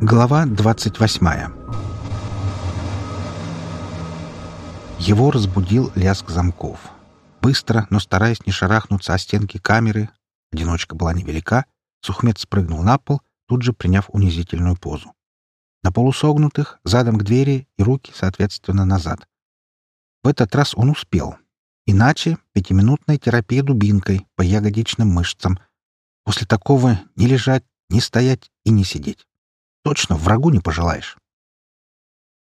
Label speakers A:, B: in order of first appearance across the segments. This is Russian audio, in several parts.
A: Глава 28 Его разбудил лязг замков. Быстро, но стараясь не шарахнуться о стенки камеры, одиночка была невелика, Сухмед спрыгнул на пол, тут же приняв унизительную позу. На полусогнутых, задом к двери и руки, соответственно, назад. В этот раз он успел. Иначе пятиминутная терапия дубинкой по ягодичным мышцам. После такого не лежать, не стоять и не сидеть. Точно, врагу не пожелаешь.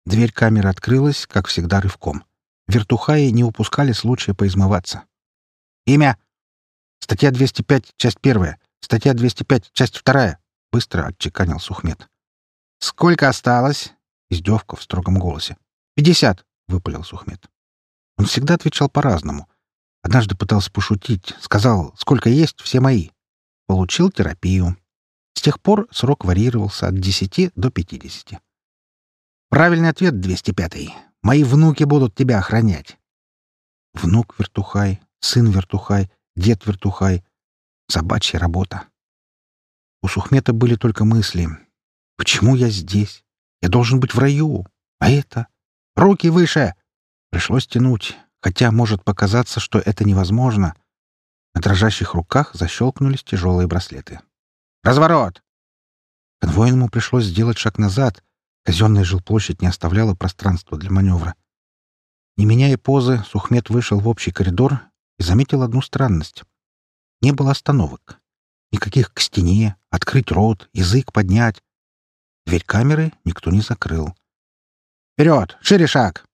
A: Дверь камеры открылась, как всегда, рывком. Вертухаи не упускали случая поизмываться. «Имя!» «Статья 205, часть первая. Статья 205, часть вторая», — быстро отчеканил Сухмед. «Сколько осталось?» — издевка в строгом голосе. «Пятьдесят», — выпалил Сухмед. Он всегда отвечал по-разному. Однажды пытался пошутить, сказал, сколько есть, все мои. Получил терапию. С тех пор срок варьировался от 10 до 50. Правильный ответ 205. Мои внуки будут тебя охранять. Внук Вертухай, сын Вертухай, дед Вертухай. Собачья работа. У Сухмета были только мысли. Почему я здесь? Я должен быть в раю. А это? Руки выше! Пришлось тянуть, хотя может показаться, что это невозможно. На дрожащих руках защелкнулись тяжелые браслеты. «Разворот!» Конвойному пришлось сделать шаг назад. Казенная жилплощадь не оставляла пространства для маневра. Не меняя позы, Сухмед вышел в общий коридор и заметил одну странность. Не было остановок. Никаких к стене, открыть рот, язык поднять. Дверь камеры никто не закрыл. «Вперед! Шире шаг!»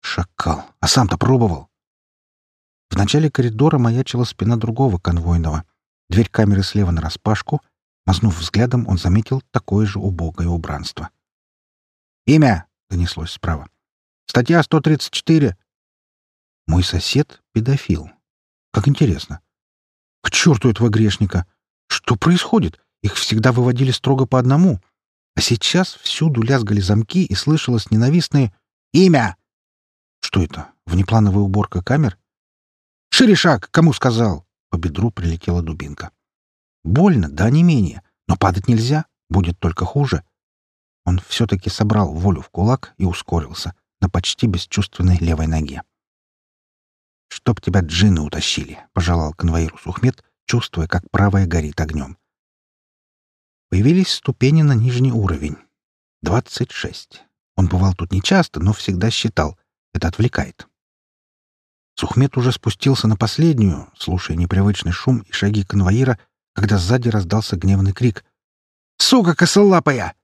A: Шакал. А сам-то пробовал. В начале коридора маячила спина другого конвойного — Дверь камеры слева нараспашку. Мазнув взглядом, он заметил такое же убогое убранство. «Имя!» — донеслось справа. «Статья 134!» «Мой сосед — педофил. Как интересно. К черту этого грешника! Что происходит? Их всегда выводили строго по одному. А сейчас всюду лязгали замки и слышалось ненавистное «Имя!» Что это? Внеплановая уборка камер? «Шире шаг! Кому сказал?» По бедру прилетела дубинка. Больно, да не менее, но падать нельзя, будет только хуже. Он все-таки собрал волю в кулак и ускорился на почти бесчувственной левой ноге. «Чтоб тебя джинны утащили», — пожелал конвоиру Сухмед, чувствуя, как правая горит огнем. Появились ступени на нижний уровень. Двадцать шесть. Он бывал тут нечасто, но всегда считал. Это отвлекает. Сухмед уже спустился на последнюю, слушая непривычный шум и шаги конвоира, когда сзади раздался гневный крик. «Сука косолапая!»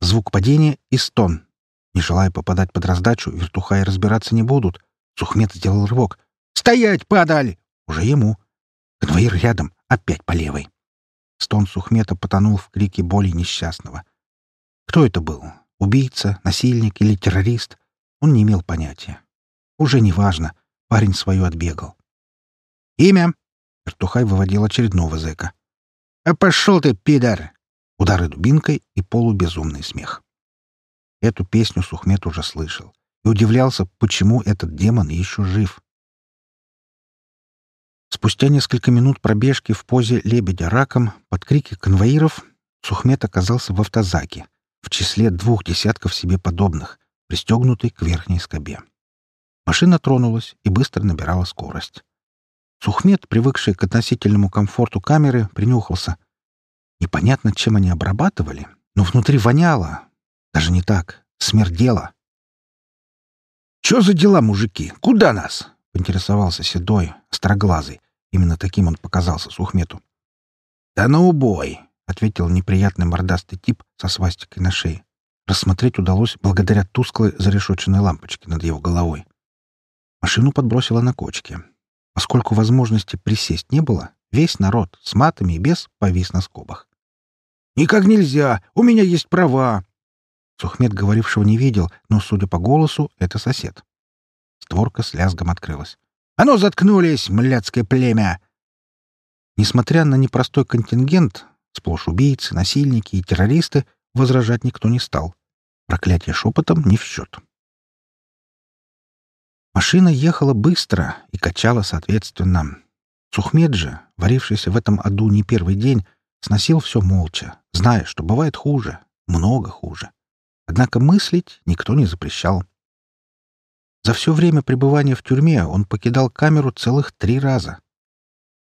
A: Звук падения и стон. Не желая попадать под раздачу, вертухаи разбираться не будут. Сухмед сделал рывок. «Стоять, падаль!» Уже ему. Конвоир рядом, опять по левой. Стон Сухмета потонул в крике боли несчастного. Кто это был? Убийца, насильник или террорист? Он не имел понятия. Уже не важно. Парень свою отбегал. «Имя?» — Вертухай выводил очередного зэка. «А пошел ты, пидор!» Удары дубинкой и полубезумный смех. Эту песню Сухмет уже слышал и удивлялся, почему этот демон еще жив. Спустя несколько минут пробежки в позе лебедя раком под крики конвоиров Сухмет оказался в автозаке, в числе двух десятков себе подобных, пристегнутый к верхней скобе. Машина тронулась и быстро набирала скорость. Сухмед, привыкший к относительному комфорту камеры, принюхался. Непонятно, чем они обрабатывали, но внутри воняло. Даже не так. Смердело. «Чё за дела, мужики? Куда нас?» — поинтересовался седой, строглазый. Именно таким он показался Сухмету. «Да на убой!» — ответил неприятный мордастый тип со свастикой на шее. Рассмотреть удалось благодаря тусклой зарешоченной лампочке над его головой. Машину подбросило на кочке. Поскольку возможности присесть не было, весь народ с матами и без повис на скобах. «Никак нельзя! У меня есть права!» Сухмед говорившего не видел, но, судя по голосу, это сосед. Створка с лязгом открылась. «А ну, заткнулись, мляцкое племя!» Несмотря на непростой контингент, сплошь убийцы, насильники и террористы, возражать никто не стал. Проклятие шепотом не в счет. Машина ехала быстро и качала соответственно. Сухмед же, варившийся в этом аду не первый день, сносил все молча, зная, что бывает хуже, много хуже. Однако мыслить никто не запрещал. За все время пребывания в тюрьме он покидал камеру целых три раза.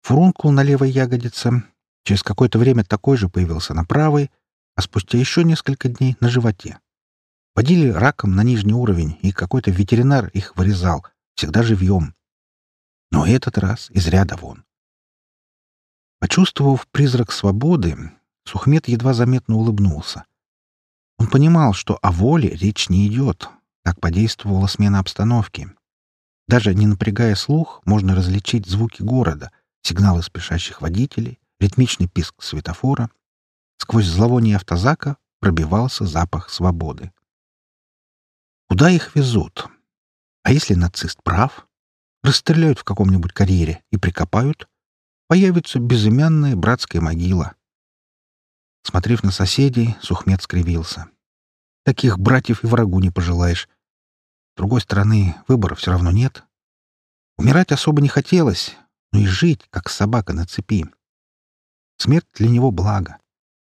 A: Фурункул на левой ягодице, через какое-то время такой же появился на правой, а спустя еще несколько дней на животе. Водили раком на нижний уровень, и какой-то ветеринар их вырезал, всегда живьем. Но этот раз из ряда вон. Почувствовав призрак свободы, Сухмед едва заметно улыбнулся. Он понимал, что о воле речь не идет, так подействовала смена обстановки. Даже не напрягая слух, можно различить звуки города, сигналы спешащих водителей, ритмичный писк светофора. Сквозь зловоние автозака пробивался запах свободы. Куда их везут? А если нацист прав? Расстреляют в каком-нибудь карьере и прикопают? Появится безымянная братская могила. Смотрев на соседей, Сухмед скривился. Таких братьев и врагу не пожелаешь. С другой стороны, выбора все равно нет. Умирать особо не хотелось, но и жить, как собака на цепи. Смерть для него благо.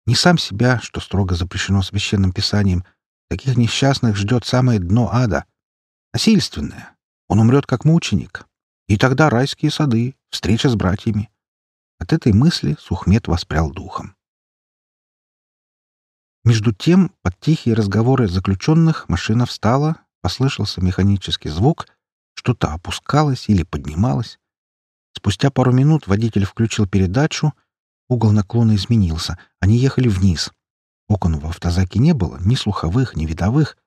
A: Не сам себя, что строго запрещено священным писанием. Таких несчастных ждет самое дно ада. Насильственное. Он умрет как мученик. И тогда райские сады, встреча с братьями. От этой мысли Сухмед воспрял духом. Между тем, под тихие разговоры заключенных машина встала, послышался механический звук, что-то опускалось или поднималось. Спустя пару минут водитель включил передачу, угол наклона изменился, они ехали вниз. Окон в автозаке не было, ни слуховых, ни видовых.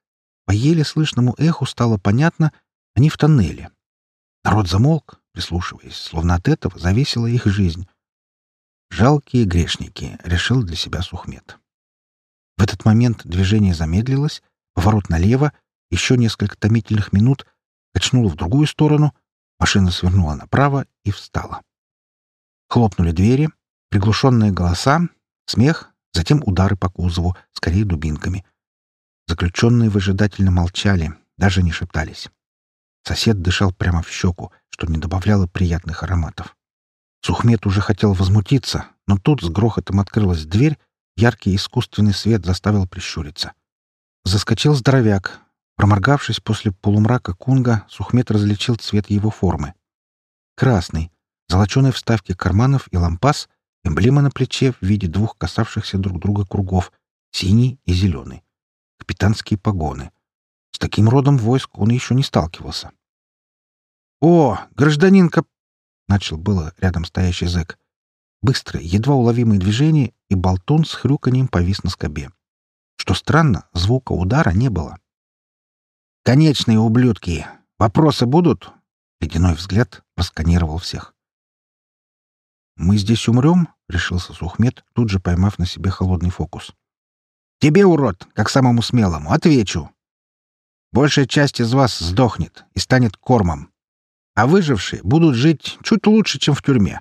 A: По еле слышному эху стало понятно, они в тоннеле. Народ замолк, прислушиваясь, словно от этого зависела их жизнь. «Жалкие грешники», — решил для себя Сухмед. В этот момент движение замедлилось, поворот налево, еще несколько томительных минут, качнуло в другую сторону, машина свернула направо и встала. Хлопнули двери, приглушенные голоса, смех, затем удары по кузову, скорее дубинками. Заключенные выжидательно молчали, даже не шептались. Сосед дышал прямо в щеку, что не добавляло приятных ароматов. Сухмед уже хотел возмутиться, но тут с грохотом открылась дверь, Яркий искусственный свет заставил прищуриться. Заскочил здоровяк. Проморгавшись после полумрака кунга, Сухмет различил цвет его формы. Красный, золоченые вставки карманов и лампас, эмблема на плече в виде двух касавшихся друг друга кругов, синий и зеленый. Капитанские погоны. С таким родом войск он еще не сталкивался. «О, гражданин Кап...» — начал было рядом стоящий зэк. Быстрые, едва уловимые движения, и болтун с хрюканьем повис на скобе. Что странно, звука удара не было. «Конечные ублюдки! Вопросы будут?» Ледяной взгляд просканировал всех. «Мы здесь умрем?» — решился Сухмед, тут же поймав на себе холодный фокус. «Тебе, урод, как самому смелому, отвечу. Большая часть из вас сдохнет и станет кормом. А выжившие будут жить чуть лучше, чем в тюрьме.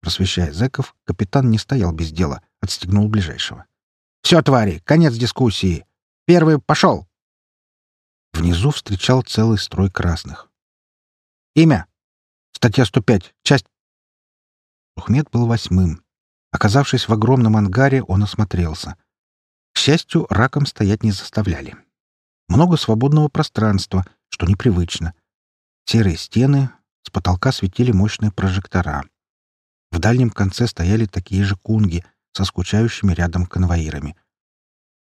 A: Просвещая зэков, капитан не стоял без дела, отстегнул ближайшего. «Все, твари, конец дискуссии. Первый пошел!» Внизу встречал целый строй красных. «Имя? Статья 105. Часть...» Тухмед был восьмым. Оказавшись в огромном ангаре, он осмотрелся. К счастью, раком стоять не заставляли. Много свободного пространства, что непривычно. Серые стены, с потолка светили мощные прожектора. В дальнем конце стояли такие же кунги со скучающими рядом конвоирами.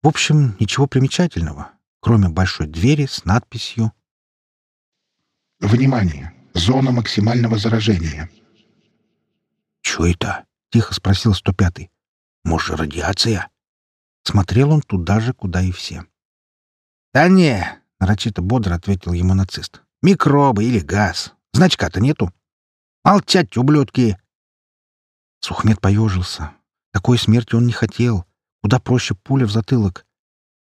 A: В общем, ничего примечательного, кроме большой двери с надписью
B: «Внимание! Зона максимального заражения!»
A: «Чё это?» — тихо спросил 105-й. «Может, радиация?» Смотрел он туда же, куда и все. «Да не!» — нарочито бодро ответил ему нацист. «Микробы или газ. Значка-то нету. Молчать, ублюдки! Сухмед поежился. Такой смерти он не хотел. Куда проще пуля в затылок.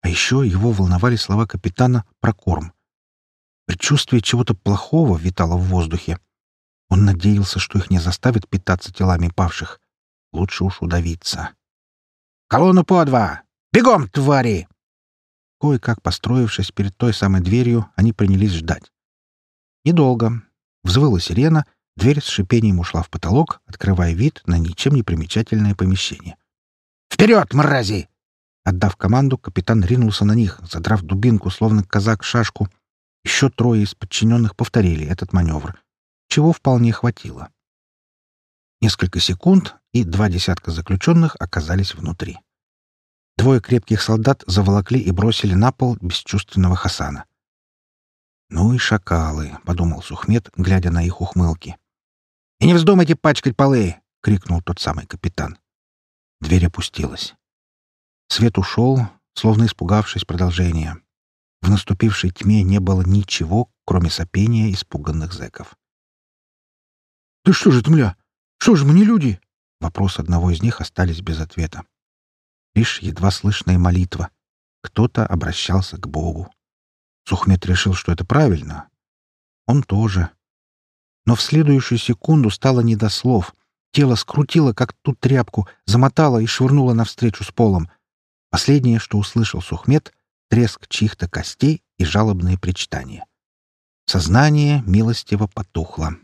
A: А еще его волновали слова капитана про корм. Предчувствие чего-то плохого витало в воздухе. Он надеялся, что их не заставят питаться телами павших. Лучше уж удавиться. «Колонну по два! Бегом, твари!» Кое-как построившись перед той самой дверью, они принялись ждать. Недолго. Взвыла сирена — Дверь с шипением ушла в потолок, открывая вид на ничем не примечательное помещение. «Вперед, мрази!» Отдав команду, капитан ринулся на них, задрав дубинку, словно казак шашку. Еще трое из подчиненных повторили этот маневр, чего вполне хватило. Несколько секунд, и два десятка заключенных оказались внутри. Двое крепких солдат заволокли и бросили на пол бесчувственного Хасана. «Ну и шакалы», — подумал Сухмед, глядя на их ухмылки. «И не вздумайте пачкать полы!» — крикнул тот самый капитан. Дверь опустилась. Свет ушел, словно испугавшись продолжения. В наступившей тьме не было ничего, кроме сопения испуганных зэков.
C: «Да что же это, мля? Что же мы не люди?»
A: Вопрос одного из них остались без ответа. Лишь едва слышная молитва. Кто-то обращался к Богу. Сухмед решил, что это правильно. Он тоже. Но в следующую секунду стало не до слов. Тело скрутило, как ту тряпку, замотало и швырнуло навстречу с полом. Последнее, что услышал Сухмед — треск чьих-то костей и жалобные причитания. Сознание милостиво потухло.